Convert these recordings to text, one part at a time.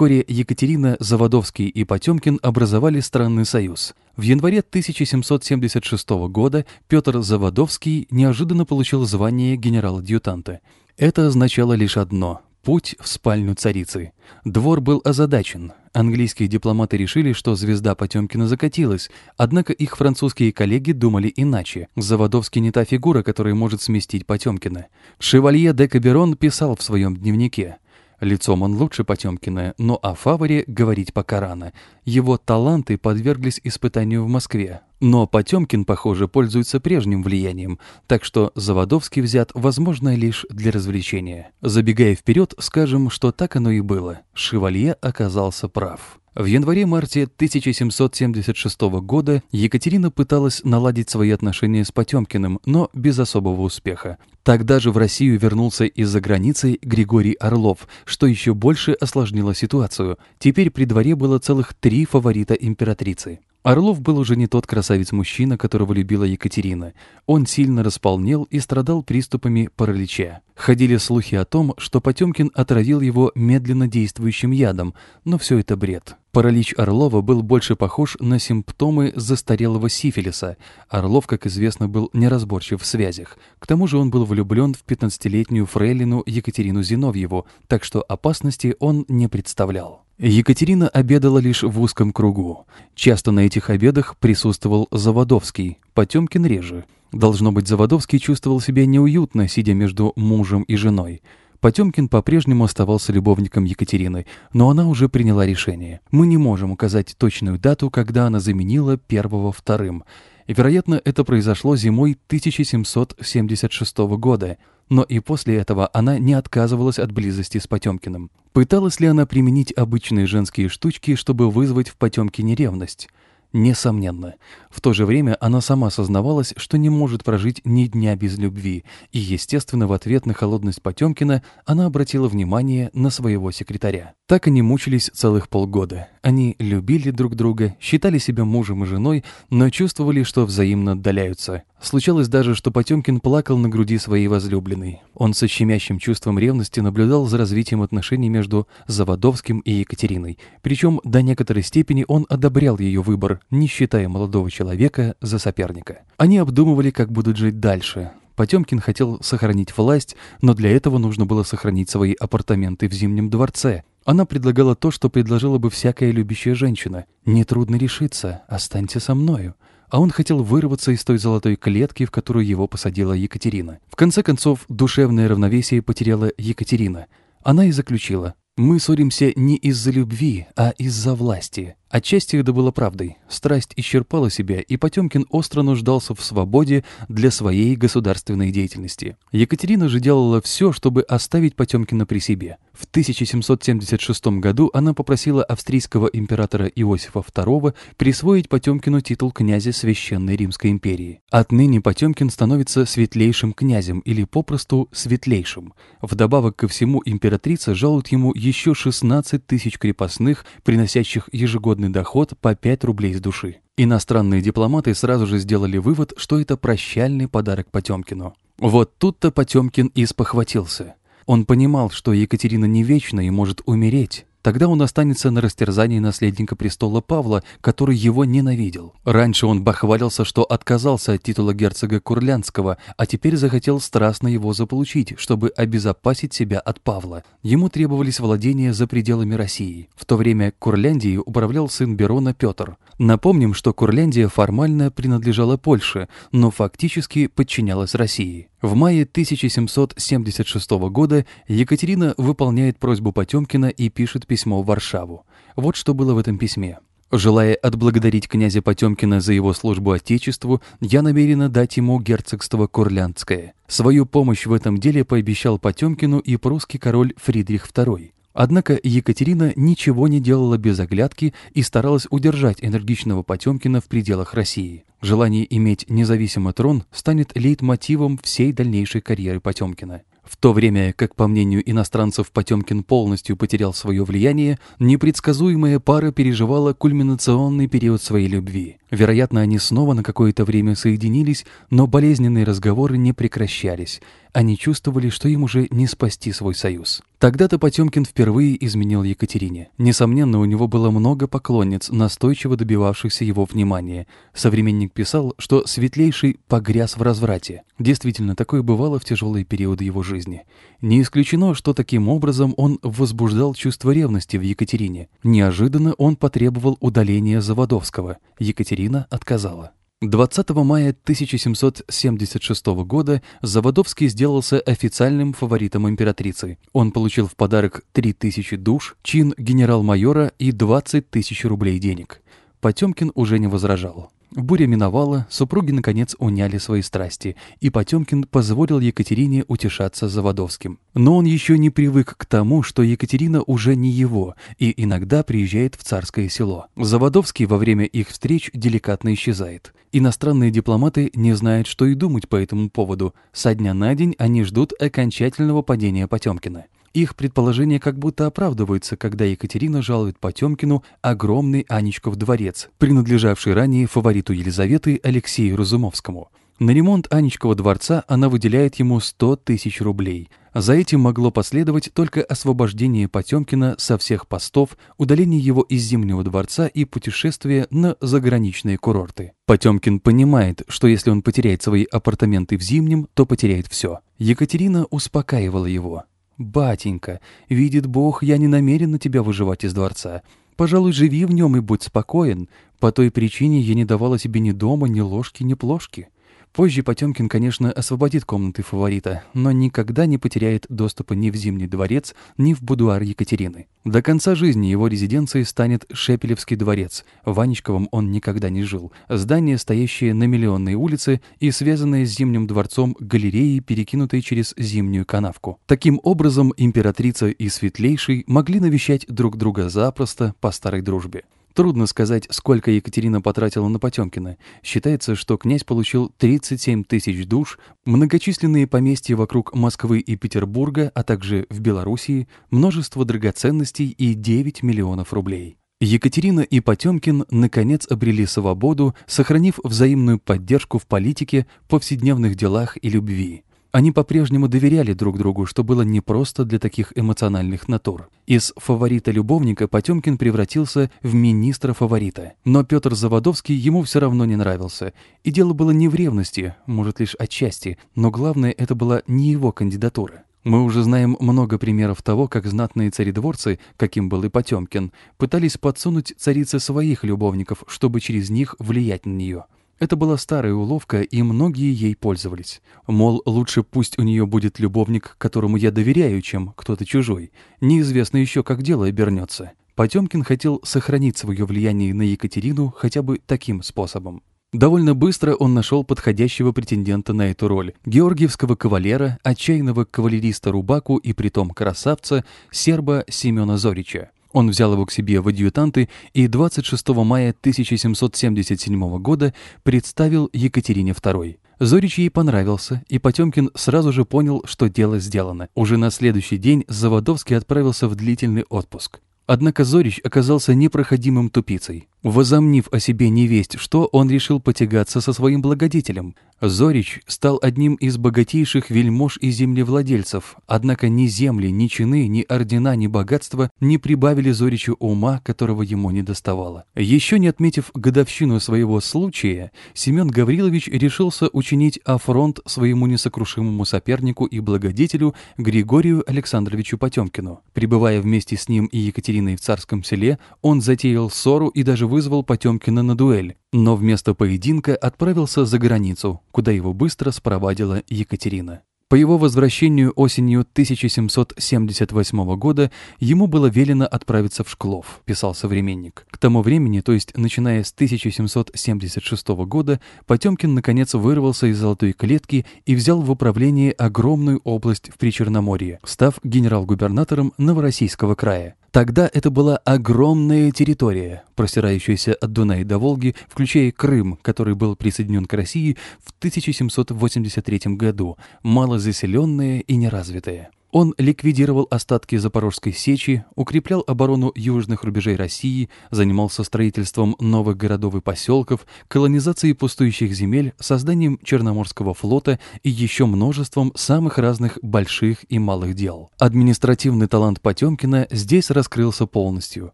Вскоре Екатерина, Заводовский и Потемкин образовали странный союз. В январе 1776 года Петр Заводовский неожиданно получил звание генерал-адъютанта. Это означало лишь одно – путь в спальню царицы. Двор был озадачен. Английские дипломаты решили, что звезда Потемкина закатилась, однако их французские коллеги думали иначе. Заводовский не та фигура, которая может сместить Потемкина. Шевалье де Каберон писал в своем дневнике – Лицом он лучше Потемкина, но о Фаворе говорить пока рано. Его таланты подверглись испытанию в Москве. Но Потемкин, похоже, пользуется прежним влиянием, так что Заводовский взят, возможно, лишь для развлечения. Забегая вперед, скажем, что так оно и было. Шевалье оказался прав. В январе-марте 1776 года Екатерина пыталась наладить свои отношения с Потемкиным, но без особого успеха. Тогда же в Россию вернулся из-за границы Григорий Орлов, что еще больше осложнило ситуацию. Теперь при дворе было целых три фаворита императрицы. Орлов был уже не тот красавец-мужчина, которого любила Екатерина. Он сильно располнел и страдал приступами паралича. Ходили слухи о том, что Потемкин отравил его медленно действующим ядом, но все это бред. Паралич Орлова был больше похож на симптомы застарелого сифилиса. Орлов, как известно, был неразборчив в связях. К тому же он был влюблен в 15-летнюю фрейлину Екатерину Зиновьеву, так что опасности он не представлял. Екатерина обедала лишь в узком кругу. Часто на этих обедах присутствовал Заводовский, Потемкин реже. Должно быть, Заводовский чувствовал себя неуютно, сидя между мужем и женой. Потемкин по-прежнему оставался любовником Екатерины, но она уже приняла решение. Мы не можем указать точную дату, когда она заменила первого вторым. Вероятно, это произошло зимой 1776 года, но и после этого она не отказывалась от близости с Потемкиным. Пыталась ли она применить обычные женские штучки, чтобы вызвать в Потемкине ревность? Несомненно. В то же время она сама сознавалась, что не может прожить ни дня без любви, и, естественно, в ответ на холодность Потемкина она обратила внимание на своего секретаря. Так они мучились целых полгода. Они любили друг друга, считали себя мужем и женой, но чувствовали, что взаимно отдаляются. Случалось даже, что Потемкин плакал на груди своей возлюбленной. Он со щемящим чувством ревности наблюдал за развитием отношений между Заводовским и Екатериной. Причем до некоторой степени он одобрял ее выбор, не считая молодого человека за соперника. Они обдумывали, как будут жить дальше. Потемкин хотел сохранить власть, но для этого нужно было сохранить свои апартаменты в Зимнем дворце. Она предлагала то, что предложила бы всякая любящая женщина. «Нетрудно решиться, останься со мною» а он хотел вырваться из той золотой клетки, в которую его посадила Екатерина. В конце концов, душевное равновесие потеряла Екатерина. Она и заключила «Мы ссоримся не из-за любви, а из-за власти». Отчасти это было правдой. Страсть исчерпала себя, и Потемкин остро нуждался в свободе для своей государственной деятельности. Екатерина же делала все, чтобы оставить Потемкина при себе. В 1776 году она попросила австрийского императора Иосифа II присвоить Потемкину титул князя Священной Римской империи. Отныне Потемкин становится светлейшим князем или попросту светлейшим. Вдобавок ко всему императрица жалует ему еще 16 тысяч крепостных, приносящих ежегодно ежегодный доход по 5 рублей с души. Иностранные дипломаты сразу же сделали вывод, что это прощальный подарок Потемкину. Вот тут-то Потемкин и спохватился. Он понимал, что Екатерина не вечна и может умереть, Тогда он останется на растерзании наследника престола Павла, который его ненавидел. Раньше он бахвалился, что отказался от титула герцога Курлянского, а теперь захотел страстно его заполучить, чтобы обезопасить себя от Павла. Ему требовались владения за пределами России. В то время Курляндией управлял сын Берона Петр. Напомним, что Курляндия формально принадлежала Польше, но фактически подчинялась России. В мае 1776 года Екатерина выполняет просьбу Потемкина и пишет письмо в Варшаву. Вот что было в этом письме. Желая отблагодарить князя Потемкина за его службу Отечеству, я намерена дать ему герцогство Курляндское. Свою помощь в этом деле пообещал Потемкину и прусский король Фридрих II. Однако Екатерина ничего не делала без оглядки и старалась удержать энергичного Потемкина в пределах России. Желание иметь независимый трон станет лейтмотивом всей дальнейшей карьеры Потемкина. В то время как, по мнению иностранцев, Потемкин полностью потерял свое влияние, непредсказуемая пара переживала кульминационный период своей любви. Вероятно, они снова на какое-то время соединились, но болезненные разговоры не прекращались. Они чувствовали, что им уже не спасти свой союз. Тогда-то Потемкин впервые изменил Екатерине. Несомненно, у него было много поклонниц, настойчиво добивавшихся его внимания. Современник писал, что светлейший погряз в разврате. Действительно, такое бывало в тяжелые периоды его жизни. Не исключено, что таким образом он возбуждал чувство ревности в Екатерине. Неожиданно он потребовал удаления Заводовского. Екатерина отказала. 20 мая 1776 года Заводовский сделался официальным фаворитом императрицы. Он получил в подарок 3000 душ, чин генерал-майора и 20 тысяч рублей денег. Потемкин уже не возражал. Буря миновала, супруги наконец уняли свои страсти, и Потемкин позволил Екатерине утешаться Заводовским. Но он еще не привык к тому, что Екатерина уже не его, и иногда приезжает в царское село. Заводовский во время их встреч деликатно исчезает. Иностранные дипломаты не знают, что и думать по этому поводу. Со дня на день они ждут окончательного падения Потемкина. Их предположения как будто оправдываются, когда Екатерина жалует Потемкину огромный Анечков дворец, принадлежавший ранее фавориту Елизаветы Алексею Разумовскому. На ремонт Анечкова дворца она выделяет ему 100 тысяч рублей. За этим могло последовать только освобождение Потемкина со всех постов, удаление его из Зимнего дворца и путешествие на заграничные курорты. Потемкин понимает, что если он потеряет свои апартаменты в Зимнем, то потеряет все. Екатерина успокаивала его. «Батенька, видит Бог, я не намерен на тебя выживать из дворца. Пожалуй, живи в нем и будь спокоен. По той причине я не давала тебе ни дома, ни ложки, ни плошки». Позже Потемкин, конечно, освободит комнаты фаворита, но никогда не потеряет доступа ни в Зимний дворец, ни в будуар Екатерины. До конца жизни его резиденцией станет Шепелевский дворец. В Ванечковом он никогда не жил. Здание, стоящее на Миллионной улице и связанное с Зимним дворцом галереей, перекинутой через Зимнюю канавку. Таким образом, императрица и Светлейший могли навещать друг друга запросто по старой дружбе. Трудно сказать, сколько Екатерина потратила на Потемкина. Считается, что князь получил 37 тысяч душ, многочисленные поместья вокруг Москвы и Петербурга, а также в Белоруссии, множество драгоценностей и 9 миллионов рублей. Екатерина и Потемкин наконец обрели свободу, сохранив взаимную поддержку в политике, повседневных делах и любви. Они по-прежнему доверяли друг другу, что было непросто для таких эмоциональных натур. Из фаворита-любовника Потемкин превратился в министра-фаворита. Но Петр Заводовский ему все равно не нравился. И дело было не в ревности, может, лишь отчасти, но главное, это была не его кандидатура. Мы уже знаем много примеров того, как знатные царедворцы, каким был и Потемкин, пытались подсунуть царице своих любовников, чтобы через них влиять на нее. Это была старая уловка, и многие ей пользовались. Мол, лучше пусть у нее будет любовник, которому я доверяю, чем кто-то чужой. Неизвестно еще, как дело обернется. Потемкин хотел сохранить свое влияние на Екатерину хотя бы таким способом. Довольно быстро он нашел подходящего претендента на эту роль – георгиевского кавалера, отчаянного кавалериста Рубаку и притом красавца, серба Семена Зорича. Он взял его к себе в адъютанты и 26 мая 1777 года представил Екатерине II. Зорич ей понравился, и Потемкин сразу же понял, что дело сделано. Уже на следующий день Заводовский отправился в длительный отпуск. Однако Зорич оказался непроходимым тупицей. Возомнив о себе невесть, что он решил потягаться со своим благодетелем. Зорич стал одним из богатейших вельмож и землевладельцев, однако ни земли, ни чины, ни ордена, ни богатства не прибавили Зоричу ума, которого ему не доставало. Еще не отметив годовщину своего случая, Семен Гаврилович решился учинить афронт своему несокрушимому сопернику и благодетелю Григорию Александровичу Потемкину. Пребывая вместе с ним и Екатериной в царском селе, он затеял ссору и даже вызвал Потемкина на дуэль, но вместо поединка отправился за границу, куда его быстро спровадила Екатерина. По его возвращению осенью 1778 года ему было велено отправиться в Шклов, писал современник. К тому времени, то есть начиная с 1776 года, Потемкин наконец вырвался из золотой клетки и взял в управление огромную область в Причерноморье, став генерал-губернатором Новороссийского края. Тогда это была огромная территория, простирающаяся от Дуная до Волги, включая Крым, который был присоединен к России в 1783 году, малозаселенная и неразвитая. Он ликвидировал остатки Запорожской сечи, укреплял оборону южных рубежей России, занимался строительством новых городов и поселков, колонизацией пустующих земель, созданием Черноморского флота и еще множеством самых разных больших и малых дел. Административный талант Потемкина здесь раскрылся полностью.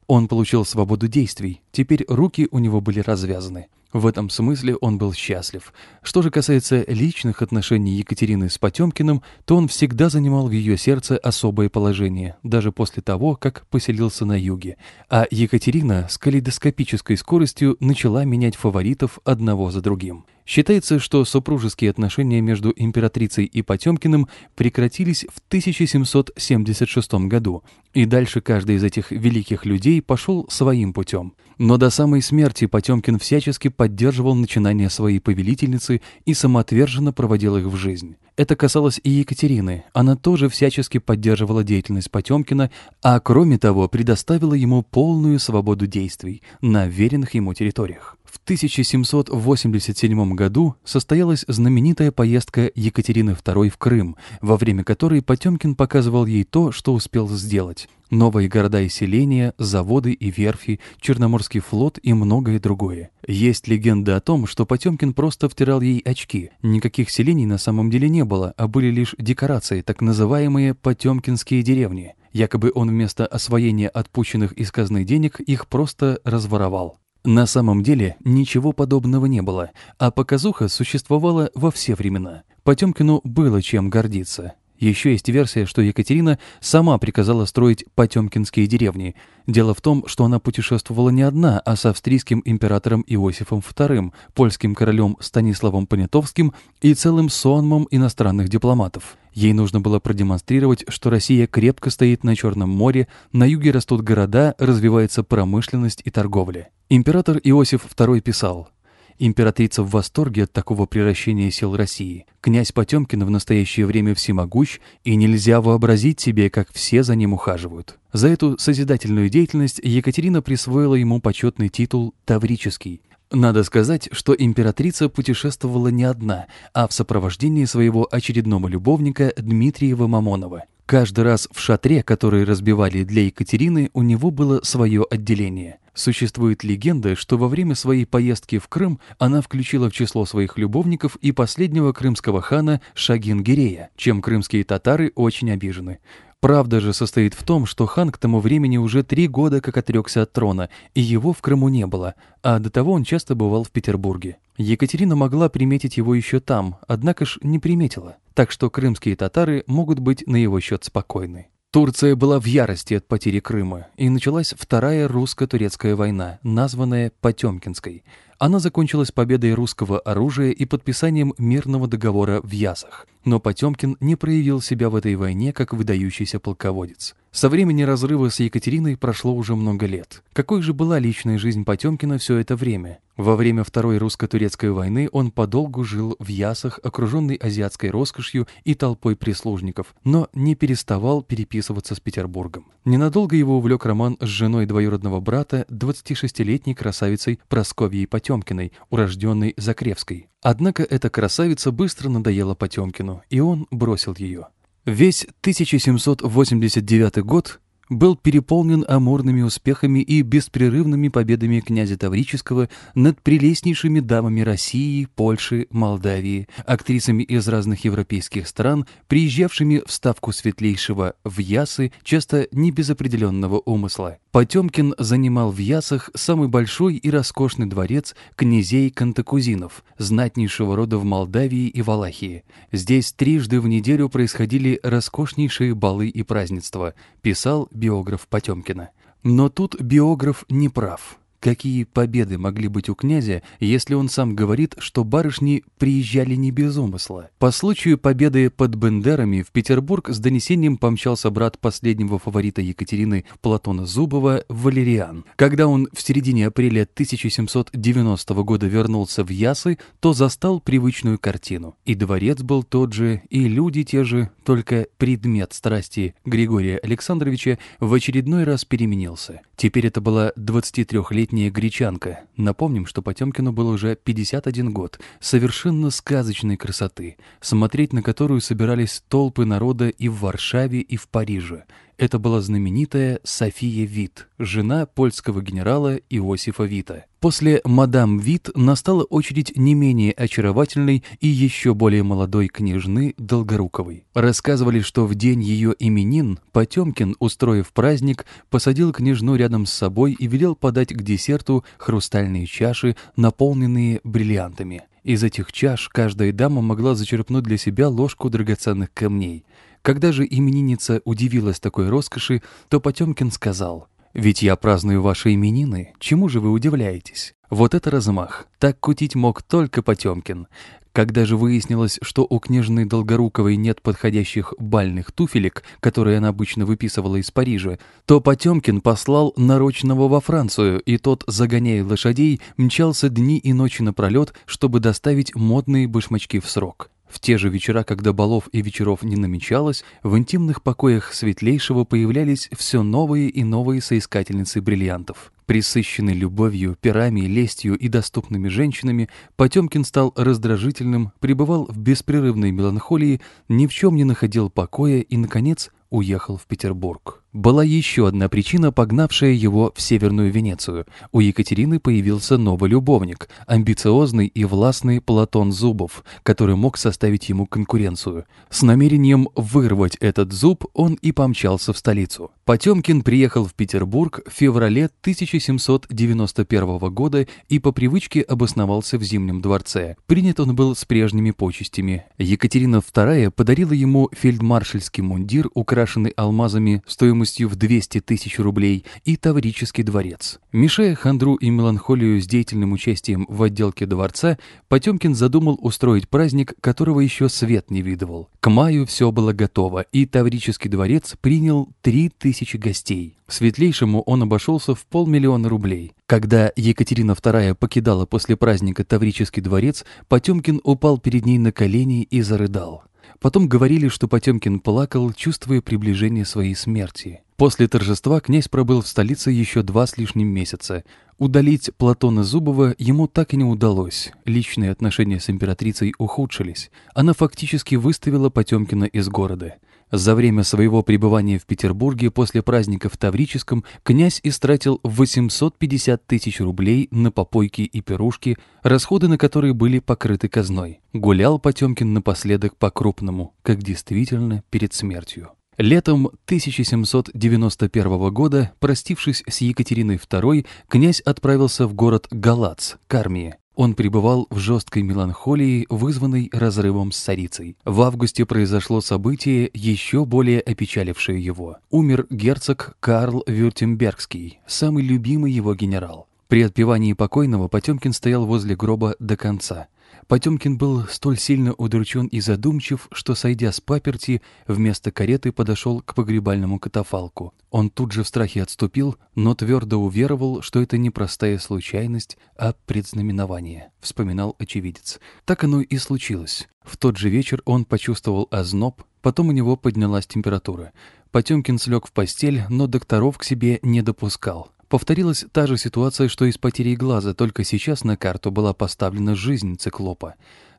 Он получил свободу действий, теперь руки у него были развязаны. В этом смысле он был счастлив. Что же касается личных отношений Екатерины с Потемкиным, то он всегда занимал в ее сердце особое положение, даже после того, как поселился на юге. А Екатерина с калейдоскопической скоростью начала менять фаворитов одного за другим. Считается, что супружеские отношения между императрицей и Потемкиным прекратились в 1776 году, и дальше каждый из этих великих людей пошел своим путем. Но до самой смерти Потемкин всячески поддерживал начинания своей повелительницы и самоотверженно проводил их в жизнь. Это касалось и Екатерины. Она тоже всячески поддерживала деятельность Потемкина, а кроме того предоставила ему полную свободу действий на веренных ему территориях. В 1787 году состоялась знаменитая поездка Екатерины II в Крым, во время которой Потемкин показывал ей то, что успел сделать. Новые города и селения, заводы и верфи, Черноморский флот и многое другое. Есть легенда о том, что Потемкин просто втирал ей очки. Никаких селений на самом деле не было, а были лишь декорации, так называемые «потемкинские деревни». Якобы он вместо освоения отпущенных из казны денег их просто разворовал. На самом деле ничего подобного не было, а показуха существовала во все времена. Потемкину было чем гордиться. Еще есть версия, что Екатерина сама приказала строить потемкинские деревни. Дело в том, что она путешествовала не одна, а с австрийским императором Иосифом II, польским королем Станиславом Понятовским и целым сонмом иностранных дипломатов. Ей нужно было продемонстрировать, что Россия крепко стоит на Черном море, на юге растут города, развивается промышленность и торговля. Император Иосиф II писал Императрица в восторге от такого превращения сил России. Князь Потемкин в настоящее время всемогущ, и нельзя вообразить себе, как все за ним ухаживают. За эту созидательную деятельность Екатерина присвоила ему почетный титул «Таврический», надо сказать, что императрица путешествовала не одна, а в сопровождении своего очередного любовника Дмитриева Мамонова. Каждый раз в шатре, который разбивали для Екатерины, у него было свое отделение. Существует легенда, что во время своей поездки в Крым она включила в число своих любовников и последнего крымского хана Шагин-Гирея, чем крымские татары очень обижены. Правда же состоит в том, что хан к тому времени уже три года как отрекся от трона, и его в Крыму не было, а до того он часто бывал в Петербурге. Екатерина могла приметить его еще там, однако ж не приметила, так что крымские татары могут быть на его счет спокойны. Турция была в ярости от потери Крыма, и началась Вторая русско-турецкая война, названная Потемкинской. Она закончилась победой русского оружия и подписанием мирного договора в Ясах. Но Потемкин не проявил себя в этой войне как выдающийся полководец. Со времени разрыва с Екатериной прошло уже много лет. Какой же была личная жизнь Потемкина все это время? Во время Второй русско-турецкой войны он подолгу жил в Ясах, окруженный азиатской роскошью и толпой прислужников, но не переставал переписываться с Петербургом. Ненадолго его увлек роман с женой двоюродного брата, 26-летней красавицей Просковьей Потемкиной, урожденной Закревской. Однако эта красавица быстро надоела Потемкину, и он бросил ее. Весь 1789 год был переполнен амурными успехами и беспрерывными победами князя Таврического над прелестнейшими дамами России, Польши, Молдавии, актрисами из разных европейских стран, приезжавшими в ставку светлейшего в Ясы, часто не без определенного умысла. Потемкин занимал в Ясах самый большой и роскошный дворец князей Кантакузинов, знатнейшего рода в Молдавии и Валахии. Здесь трижды в неделю происходили роскошнейшие балы и празднества, писал биограф Потемкина. Но тут биограф не прав. Какие победы могли быть у князя, если он сам говорит, что барышни приезжали не без умысла? По случаю победы под Бендерами в Петербург с донесением помчался брат последнего фаворита Екатерины Платона Зубова Валериан. Когда он в середине апреля 1790 года вернулся в Ясы, то застал привычную картину. И дворец был тот же, и люди те же, только предмет страсти Григория Александровича в очередной раз переменился. Теперь это была 23-летняя двадцатилетняя гречанка. Напомним, что Потемкину был уже 51 год, совершенно сказочной красоты, смотреть на которую собирались толпы народа и в Варшаве, и в Париже. Это была знаменитая София Вит, жена польского генерала Иосифа Вита. После мадам Вит настала очередь не менее очаровательной и еще более молодой княжны Долгоруковой. Рассказывали, что в день ее именин Потемкин, устроив праздник, посадил княжну рядом с собой и велел подать к десерту хрустальные чаши, наполненные бриллиантами. Из этих чаш каждая дама могла зачерпнуть для себя ложку драгоценных камней. Когда же именинница удивилась такой роскоши, то Потемкин сказал, «Ведь я праздную ваши именины, чему же вы удивляетесь? Вот это размах! Так кутить мог только Потемкин. Когда же выяснилось, что у княжны Долгоруковой нет подходящих бальных туфелек, которые она обычно выписывала из Парижа, то Потемкин послал нарочного во Францию, и тот, загоняя лошадей, мчался дни и ночи напролет, чтобы доставить модные башмачки в срок. В те же вечера, когда балов и вечеров не намечалось, в интимных покоях Светлейшего появлялись все новые и новые соискательницы бриллиантов. Присыщенный любовью, пирами, лестью и доступными женщинами, Потемкин стал раздражительным, пребывал в беспрерывной меланхолии, ни в чем не находил покоя и, наконец, уехал в Петербург. Была еще одна причина, погнавшая его в Северную Венецию. У Екатерины появился новый любовник, амбициозный и властный Платон Зубов, который мог составить ему конкуренцию. С намерением вырвать этот зуб он и помчался в столицу. Потемкин приехал в Петербург в феврале 1791 года и по привычке обосновался в Зимнем дворце. Принят он был с прежними почестями. Екатерина II подарила ему фельдмаршальский мундир, украшенный алмазами стоимостью стоимостью в 200 тысяч рублей и Таврический дворец. Мешая хандру и меланхолию с деятельным участием в отделке дворца, Потемкин задумал устроить праздник, которого еще свет не видывал. К маю все было готово, и Таврический дворец принял 3000 гостей. Светлейшему он обошелся в полмиллиона рублей. Когда Екатерина II покидала после праздника Таврический дворец, Потемкин упал перед ней на колени и зарыдал. Потом говорили, что Потемкин плакал, чувствуя приближение своей смерти. После торжества князь пробыл в столице еще два с лишним месяца. Удалить Платона Зубова ему так и не удалось. Личные отношения с императрицей ухудшились. Она фактически выставила Потемкина из города. За время своего пребывания в Петербурге после праздника в Таврическом князь истратил 850 тысяч рублей на попойки и пирушки, расходы на которые были покрыты казной. Гулял Потемкин напоследок по-крупному, как действительно перед смертью. Летом 1791 года, простившись с Екатериной II, князь отправился в город Галац к армии. Он пребывал в жесткой меланхолии, вызванной разрывом с царицей. В августе произошло событие, еще более опечалившее его. Умер герцог Карл Вюртембергский, самый любимый его генерал. При отпевании покойного Потемкин стоял возле гроба до конца. Потемкин был столь сильно удручен и задумчив, что, сойдя с паперти, вместо кареты подошел к погребальному катафалку. Он тут же в страхе отступил, но твердо уверовал, что это не простая случайность, а предзнаменование, вспоминал очевидец. Так оно и случилось. В тот же вечер он почувствовал озноб, потом у него поднялась температура. Потемкин слег в постель, но докторов к себе не допускал. Повторилась та же ситуация, что и с потерей глаза, только сейчас на карту была поставлена жизнь циклопа.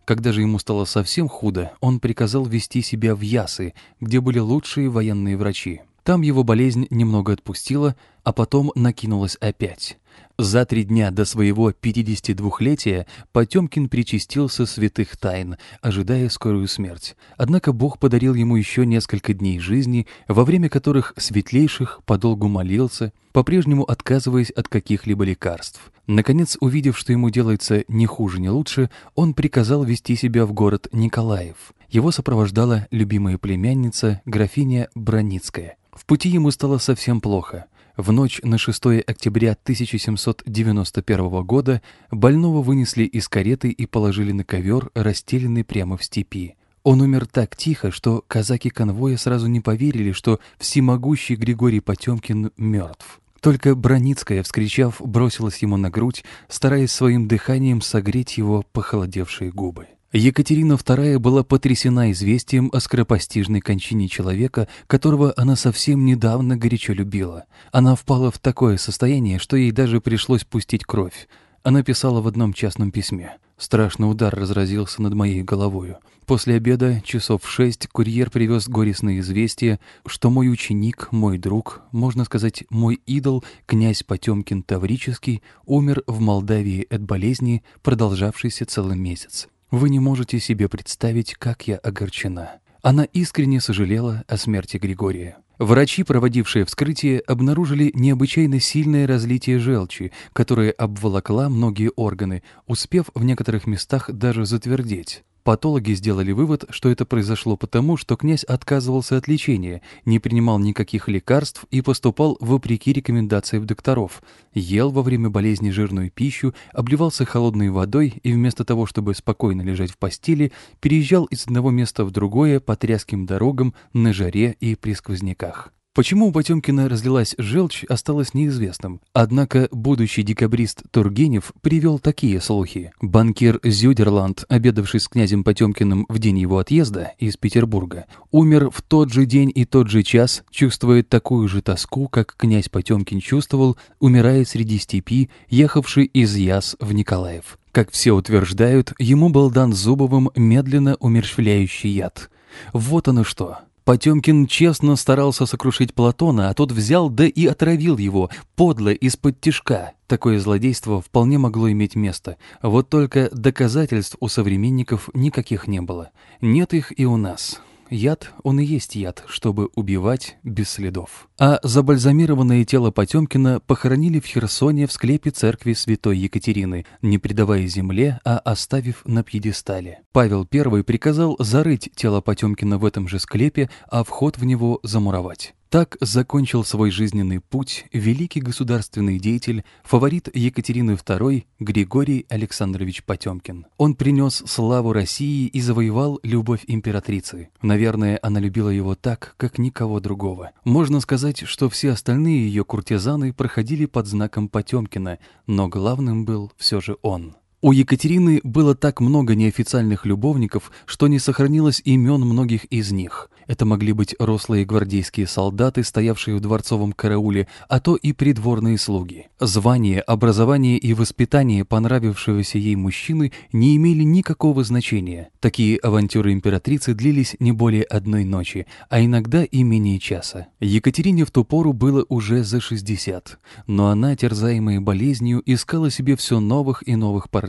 Когда же ему стало совсем худо, он приказал вести себя в Ясы, где были лучшие военные врачи. Там его болезнь немного отпустила, а потом накинулась опять. За три дня до своего 52-летия Потемкин причастился святых тайн, ожидая скорую смерть. Однако Бог подарил ему еще несколько дней жизни, во время которых светлейших подолгу молился, по-прежнему отказываясь от каких-либо лекарств. Наконец, увидев, что ему делается ни хуже, ни лучше, он приказал вести себя в город Николаев. Его сопровождала любимая племянница, графиня Броницкая. В пути ему стало совсем плохо — в ночь на 6 октября 1791 года больного вынесли из кареты и положили на ковер, расстеленный прямо в степи. Он умер так тихо, что казаки конвоя сразу не поверили, что всемогущий Григорий Потемкин мертв. Только Броницкая, вскричав, бросилась ему на грудь, стараясь своим дыханием согреть его похолодевшие губы. Екатерина II была потрясена известием о скоропостижной кончине человека, которого она совсем недавно горячо любила. Она впала в такое состояние, что ей даже пришлось пустить кровь. Она писала в одном частном письме. Страшный удар разразился над моей головою. После обеда, часов в шесть, курьер привез горестное известие, что мой ученик, мой друг, можно сказать, мой идол, князь Потемкин Таврический, умер в Молдавии от болезни, продолжавшейся целый месяц. Вы не можете себе представить, как я огорчена. Она искренне сожалела о смерти Григория. Врачи, проводившие вскрытие, обнаружили необычайно сильное разлитие желчи, которое обволокла многие органы, успев в некоторых местах даже затвердеть. Патологи сделали вывод, что это произошло потому, что князь отказывался от лечения, не принимал никаких лекарств и поступал вопреки рекомендациям докторов, ел во время болезни жирную пищу, обливался холодной водой и вместо того, чтобы спокойно лежать в постели, переезжал из одного места в другое по тряским дорогам, на жаре и при сквозняках. Почему у Потемкина разлилась желчь, осталось неизвестным. Однако будущий декабрист Тургенев привел такие слухи. Банкир Зюдерланд, обедавший с князем Потемкиным в день его отъезда из Петербурга, умер в тот же день и тот же час, чувствуя такую же тоску, как князь Потемкин чувствовал, умирая среди степи, ехавший из Яс в Николаев. Как все утверждают, ему был дан Зубовым медленно умерщвляющий яд. Вот оно что. Потемкин честно старался сокрушить Платона, а тот взял да и отравил его, подло, из-под тишка. Такое злодейство вполне могло иметь место. Вот только доказательств у современников никаких не было. Нет их и у нас. Яд, он и есть яд, чтобы убивать без следов. А забальзамированное тело Потемкина похоронили в Херсоне в склепе церкви святой Екатерины, не предавая земле, а оставив на пьедестале. Павел I приказал зарыть тело Потемкина в этом же склепе, а вход в него замуровать. Так закончил свой жизненный путь великий государственный деятель, фаворит Екатерины II Григорий Александрович Потемкин. Он принес славу России и завоевал любовь императрицы. Наверное, она любила его так, как никого другого. Можно сказать, что все остальные ее куртизаны проходили под знаком Потемкина, но главным был все же он. У Екатерины было так много неофициальных любовников, что не сохранилось имен многих из них. Это могли быть рослые гвардейские солдаты, стоявшие в дворцовом карауле, а то и придворные слуги. Звание, образование и воспитание понравившегося ей мужчины не имели никакого значения. Такие авантюры императрицы длились не более одной ночи, а иногда и менее часа. Екатерине в ту пору было уже за 60, но она, терзаемая болезнью, искала себе все новых и новых партнеров,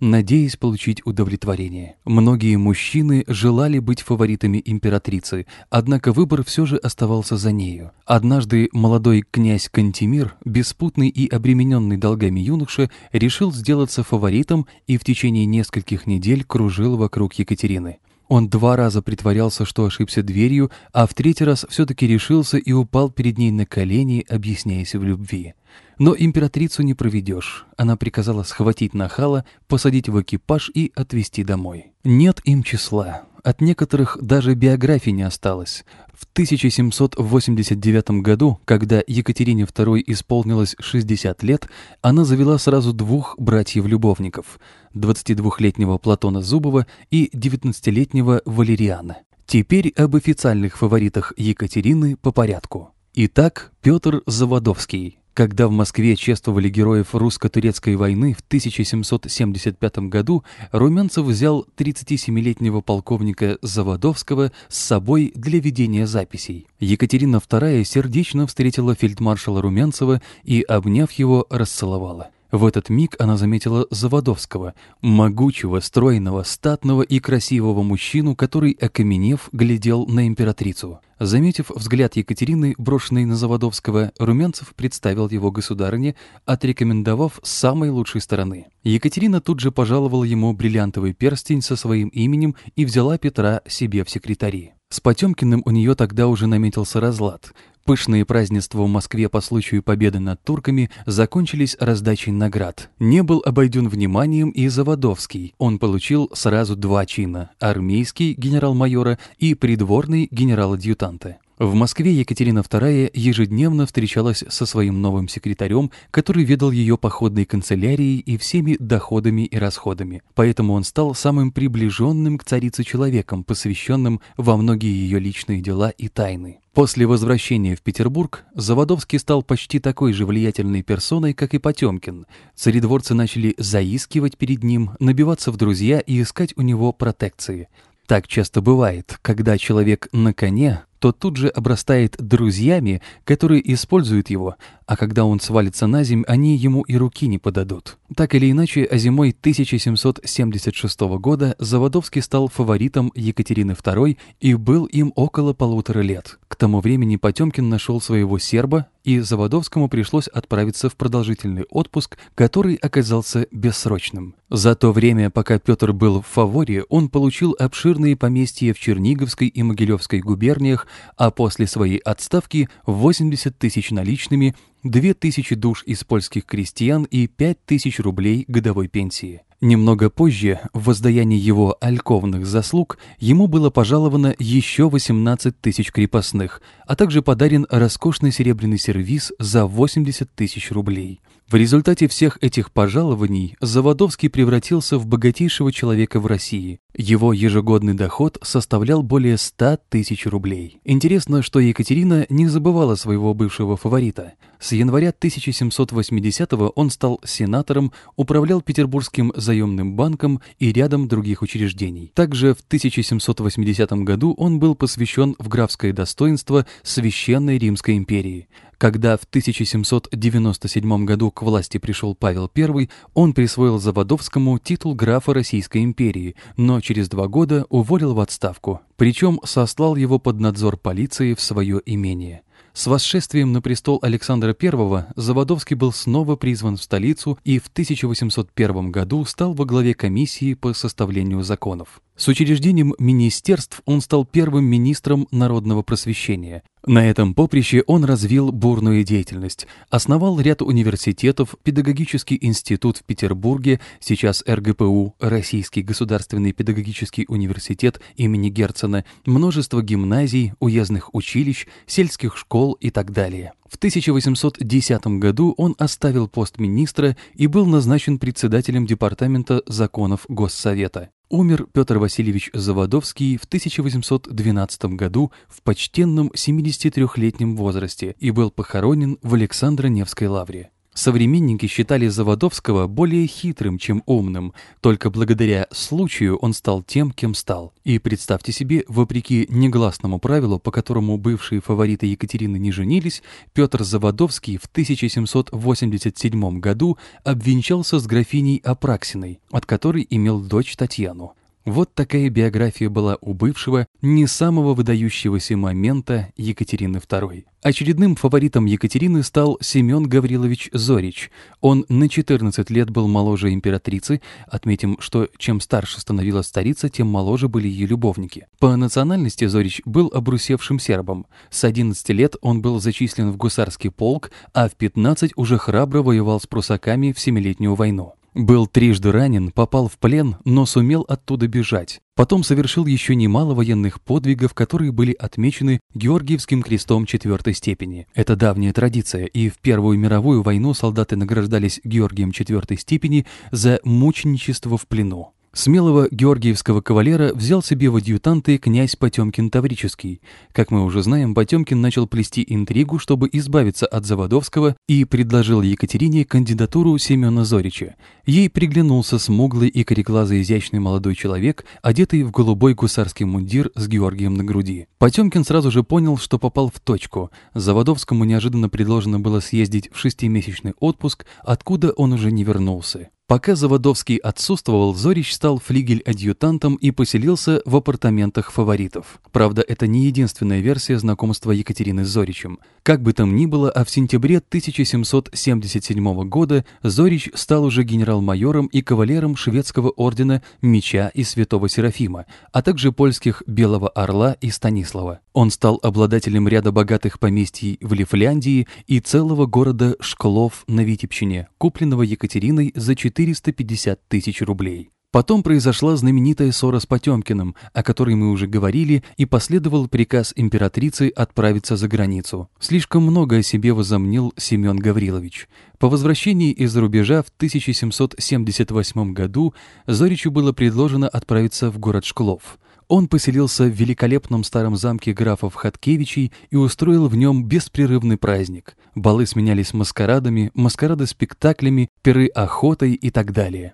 надеясь получить удовлетворение. Многие мужчины желали быть фаворитами императрицы, однако выбор все же оставался за нею. Однажды молодой князь Кантемир, беспутный и обремененный долгами юноша, решил сделаться фаворитом и в течение нескольких недель кружил вокруг Екатерины. Он два раза притворялся, что ошибся дверью, а в третий раз все-таки решился и упал перед ней на колени, объясняясь в любви. Но императрицу не проведешь. Она приказала схватить нахала, посадить в экипаж и отвезти домой. Нет им числа. От некоторых даже биографий не осталось. В 1789 году, когда Екатерине II исполнилось 60 лет, она завела сразу двух братьев-любовников – 22-летнего Платона Зубова и 19-летнего Валериана. Теперь об официальных фаворитах Екатерины по порядку. Итак, Петр Заводовский – когда в Москве чествовали героев русско-турецкой войны в 1775 году, Румянцев взял 37-летнего полковника Заводовского с собой для ведения записей. Екатерина II сердечно встретила фельдмаршала Румянцева и, обняв его, расцеловала. В этот миг она заметила Заводовского, могучего, стройного, статного и красивого мужчину, который, окаменев, глядел на императрицу. Заметив взгляд Екатерины, брошенный на Заводовского, Румянцев представил его государыне, отрекомендовав с самой лучшей стороны. Екатерина тут же пожаловала ему бриллиантовый перстень со своим именем и взяла Петра себе в секретари. С Потемкиным у нее тогда уже наметился разлад. Пышные празднества в Москве по случаю победы над турками закончились раздачей наград. Не был обойден вниманием и Заводовский. Он получил сразу два чина – армейский генерал-майора и придворный генерал-адъютанта. В Москве Екатерина II ежедневно встречалась со своим новым секретарем, который ведал ее походной канцелярией и всеми доходами и расходами. Поэтому он стал самым приближенным к царице человеком, посвященным во многие ее личные дела и тайны. После возвращения в Петербург Заводовский стал почти такой же влиятельной персоной, как и Потемкин. Царедворцы начали заискивать перед ним, набиваться в друзья и искать у него протекции. Так часто бывает, когда человек на коне, то тут же обрастает друзьями, которые используют его, а когда он свалится на земь, они ему и руки не подадут. Так или иначе, а зимой 1776 года Заводовский стал фаворитом Екатерины II и был им около полутора лет. К тому времени Потемкин нашел своего серба, и Заводовскому пришлось отправиться в продолжительный отпуск, который оказался бессрочным. За то время, пока Петр был в фаворе, он получил обширные поместья в Черниговской и Могилевской губерниях, а после своей отставки 80 тысяч наличными, 2 тысячи душ из польских крестьян и 5 тысяч рублей годовой пенсии. Немного позже, в воздаянии его альковных заслуг, ему было пожаловано еще 18 тысяч крепостных, а также подарен роскошный серебряный сервиз за 80 тысяч рублей. В результате всех этих пожалований Заводовский превратился в богатейшего человека в России. Его ежегодный доход составлял более 100 тысяч рублей. Интересно, что Екатерина не забывала своего бывшего фаворита. С января 1780-го он стал сенатором, управлял Петербургским заемным банком и рядом других учреждений. Также в 1780 году он был посвящен в графское достоинство Священной Римской империи. Когда в 1797 году к власти пришел Павел I, он присвоил Заводовскому титул графа Российской империи, но через два года уволил в отставку, причем сослал его под надзор полиции в свое имение. С восшествием на престол Александра I Заводовский был снова призван в столицу и в 1801 году стал во главе комиссии по составлению законов. С учреждением министерств он стал первым министром народного просвещения. На этом поприще он развил бурную деятельность, основал ряд университетов, педагогический институт в Петербурге, сейчас РГПУ, Российский государственный педагогический университет имени Герцена, множество гимназий, уездных училищ, сельских школ и так далее. В 1810 году он оставил пост министра и был назначен председателем Департамента законов Госсовета. Умер Петр Васильевич Заводовский в 1812 году в почтенном 73-летнем возрасте и был похоронен в Александро-Невской лавре. Современники считали Заводовского более хитрым, чем умным, только благодаря случаю он стал тем, кем стал. И представьте себе, вопреки негласному правилу, по которому бывшие фавориты Екатерины не женились, Петр Заводовский в 1787 году обвенчался с графиней Апраксиной, от которой имел дочь Татьяну. Вот такая биография была у бывшего, не самого выдающегося момента Екатерины II. Очередным фаворитом Екатерины стал Семен Гаврилович Зорич. Он на 14 лет был моложе императрицы. Отметим, что чем старше становилась старица, тем моложе были ее любовники. По национальности Зорич был обрусевшим сербом. С 11 лет он был зачислен в гусарский полк, а в 15 уже храбро воевал с прусаками в Семилетнюю войну. Был трижды ранен, попал в плен, но сумел оттуда бежать. Потом совершил еще немало военных подвигов, которые были отмечены Георгиевским крестом четвертой степени. Это давняя традиция, и в Первую мировую войну солдаты награждались Георгием четвертой степени за мученичество в плену. Смелого георгиевского кавалера взял себе в адъютанты князь Потемкин Таврический. Как мы уже знаем, Потемкин начал плести интригу, чтобы избавиться от Заводовского и предложил Екатерине кандидатуру Семена Зорича. Ей приглянулся смуглый и кореглазый изящный молодой человек, одетый в голубой гусарский мундир с Георгием на груди. Потемкин сразу же понял, что попал в точку. Заводовскому неожиданно предложено было съездить в шестимесячный отпуск, откуда он уже не вернулся. Пока Заводовский отсутствовал, Зорич стал флигель-адъютантом и поселился в апартаментах фаворитов. Правда, это не единственная версия знакомства Екатерины с Зоричем. Как бы там ни было, а в сентябре 1777 года Зорич стал уже генерал-майором и кавалером шведского ордена Меча и Святого Серафима, а также польских Белого Орла и Станислава. Он стал обладателем ряда богатых поместий в Лифляндии и целого города Шклов на Витебщине, купленного Екатериной за 4 450 тысяч рублей. Потом произошла знаменитая ссора с Потемкиным, о которой мы уже говорили, и последовал приказ императрицы отправиться за границу. Слишком много о себе возомнил Семен Гаврилович. По возвращении из-за рубежа в 1778 году Зоричу было предложено отправиться в город Шклов. Он поселился в великолепном старом замке графов Хаткевичей и устроил в нем беспрерывный праздник. Балы сменялись маскарадами, маскарады спектаклями, пиры охотой и так далее.